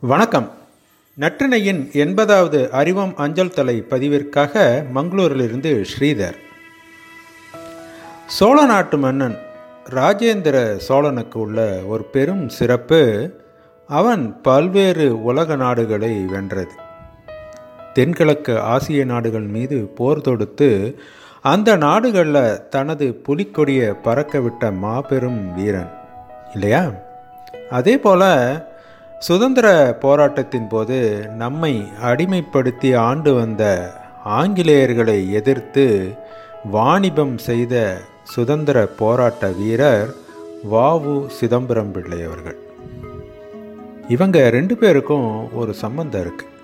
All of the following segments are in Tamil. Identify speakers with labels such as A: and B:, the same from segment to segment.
A: வணக்கம். நற்றினையின் எண்பதாவது அறிவம் அஞ்சல் தலை பதிவிற்காக மங்களூரிலிருந்து ஸ்ரீதர். சோழ நாட்டு மன்னன் ராஜேந்திர சோழனுக்கு உள்ள ஒரு பெரும் சிறப்பு அவன் பல்வேறு உலக நாடுகளை வென்றது. தென்கிழக்கு ஆசிய நாடுகள் மீது போர் தொடுத்து அந்த நாடுகளில் தனது புலிக்கொடியை பறக்க விட்ட மாபெரும் வீரன் இல்லையா? அதே போல் சுதந்திர போராட்டத்தின் போது நம்மை அடிமைப்படுத்தி ஆண்டு வந்த ஆங்கிலேயர்களை எதிர்த்து வாணிபம் செய்த சுதந்திர போராட்ட வீரர் வாவு சிதம்பரம் பிள்ளை அவர்கள். இவங்க ரெண்டு பேருக்கும் ஒரு சம்பந்தம் இருக்குது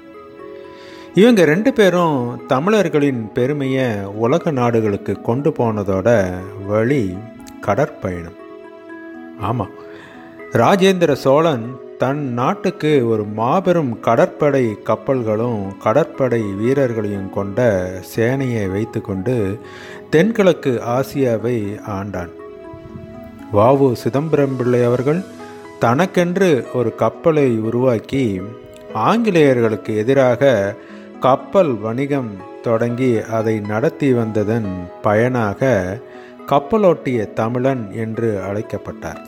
A: இவங்க ரெண்டு பேரும் தமிழர்களின் பெருமையை உலக நாடுகளுக்கு கொண்டு போனதோட வழி கடற்பயணம். ஆமாம் ராஜேந்திர சோழன் தன் நாட்டுக்கு ஒரு மாபெரும் கடற்படை கப்பல்களும் கடற்படை வீரர்களையும் கொண்ட சேனையை வைத்துக்கொண்டு தென்கிழக்கு ஆசியாவை ஆண்டான். வாவு சிதம்பரம் பிள்ளை அவர்கள் தனக்கென்று ஒரு கப்பலை உருவாக்கி ஆங்கிலேயர்களுக்கு எதிராக கப்பல் வணிகம் தொடங்கி அதை நடத்தி வந்ததன் பயனாக கப்பலோட்டிய தமிழன் என்று அழைக்கப்பட்டார்.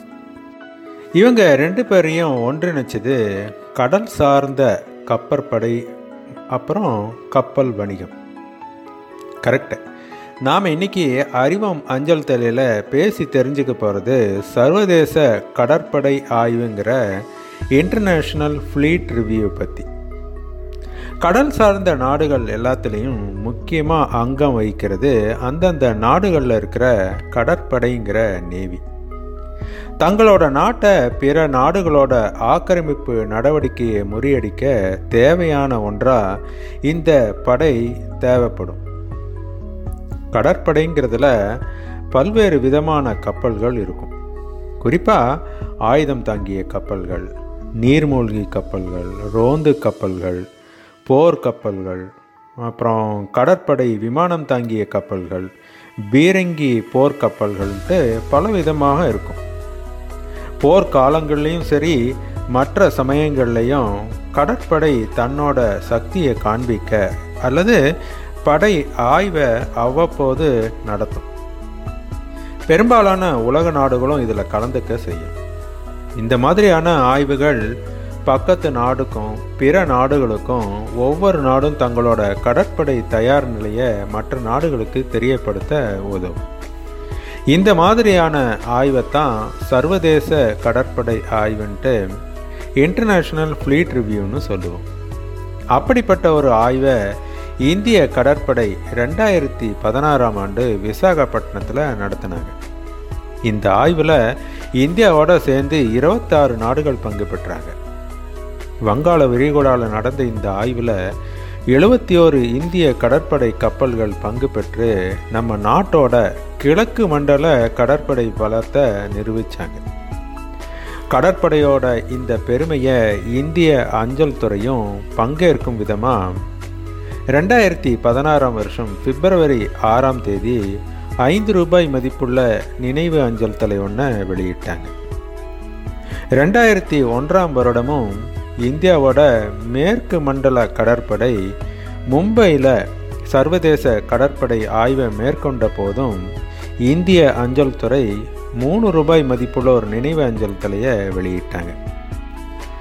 A: இவங்க ரெண்டு பேரையும் ஒன்றிணைச்சது கடல் சார்ந்த கப்பற்படை அப்புறம் கப்பல் வணிகம். கரெக்டு நாம் இன்னைக்கு அறிவம் அஞ்சல் தலையில் பேசி தெரிஞ்சுக்க போகிறது சர்வதேச கடற்படை ஆய்வுங்கிற இன்டர்நேஷ்னல் ஃப்ளீட் ரிவ்யூ பற்றி கடல் சார்ந்த நாடுகள் எல்லாத்துலேயும் முக்கியமாக அங்கம் வகிக்கிறது அந்தந்த நாடுகளில் இருக்கிற கடற்படைங்கிற நேவி தங்களோட நாட்டை பிற நாடுகளோட ஆக்கிரமிப்பு நடவடிக்கையை முறியடிக்க தேவையான ஒன்றாக இந்த படை தேவைப்படும். கடற்படைங்கிறதுல பல்வேறு விதமான கப்பல்கள் இருக்கும். குறிப்பாக ஆயுதம் தாங்கிய கப்பல்கள் நீர்மூழ்கி கப்பல்கள் ரோந்து கப்பல்கள் போர் கப்பல்கள் அப்புறம் கடற்படை விமானம் தாங்கிய கப்பல்கள் பீரங்கி போர்க்கப்பல்கள்ட்டு கப்பல்கள்ன்ட்டு பல விதமாக இருக்கும். போர்க்காலங்கள்லேயும் சரி மற்ற சமயங்கள்லேயும் கடற்படை தன்னோட சக்தியை காண்பிக்க அல்லது படை ஆய்வை அவ்வப்போது நடத்தும். பெரும்பாலான உலக நாடுகளும் இதில் கலந்துக்க செய்யும். இந்த மாதிரியான ஆய்வுகள் பக்கத்து நாடுக்கும் பிற நாடுகளுக்கும் ஒவ்வொரு நாடும் தங்களோட கடற்படை தயார் நிலையை மற்ற நாடுகளுக்கு தெரியப்படுத்த உதவும். இந்த மாதிரியான ஆய்வைத்தான் சர்வதேச கடற்படை ஆய்வுன்ட்டு இன்டர்நேஷ்னல் ஃப்ளீட் ரிவ்யூன்னு சொல்லுவோம். அப்படிப்பட்ட ஒரு ஆய்வை இந்திய கடற்படை ரெண்டாயிரத்தி பதினாறாம் ஆண்டு விசாகப்பட்டினத்தில் நடத்தினாங்க. இந்த ஆய்வில் இந்தியாவோட சேர்ந்து இருபத்தாறு நாடுகள் பங்கு பெற்றாங்க. வங்காள விரிகுடாவில் நடந்த இந்த ஆய்வில் எழுபத்தி ஓரு இந்திய கடற்படை கப்பல்கள் பங்கு பெற்று நம்ம நாட்டோட கிழக்கு மண்டல கடற்படை பலத்தை நிரூபித்தாங்க கடற்படையோட இந்த பெருமையை இந்திய அஞ்சல் துறையும் பங்கேற்கும் விதமாக ரெண்டாயிரத்தி பதினாறாம் வருஷம் பிப்ரவரி ஆறாம் தேதி ஐந்து ரூபாய் மதிப்புள்ள நினைவு அஞ்சல் தலை ஒன்றை வெளியிட்டாங்க. ரெண்டாயிரத்தி ஒன்றாம் வருடமும் இந்தியாவோட மேற்கு மண்டல கடற்படை மும்பையில் சர்வதேச கடற்படை ஆய்வை மேற்கொண்ட போதும் இந்திய அஞ்சல் துறை மூணு ரூபாய் மதிப்புள்ள ஒரு நினைவு அஞ்சல் தலையை வெளியிட்டாங்க.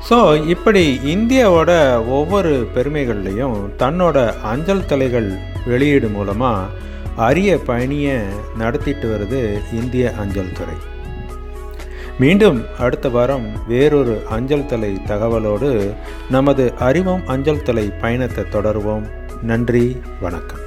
A: ஸோ இப்படி இந்தியாவோட ஒவ்வொரு பெருமைகள்லையும் தன்னோட அஞ்சல் தலைகள் வெளியீடு மூலமாக அரிய பணியை நடத்திட்டு வருது இந்திய அஞ்சல் துறை. மீண்டும் அடுத்த வாரம் வேறொரு அஞ்சல் தலை தகவலோடு நமது அறிவோம் அஞ்சல் தலை பயணத்தை தொடர்வோம். நன்றி வணக்கம்.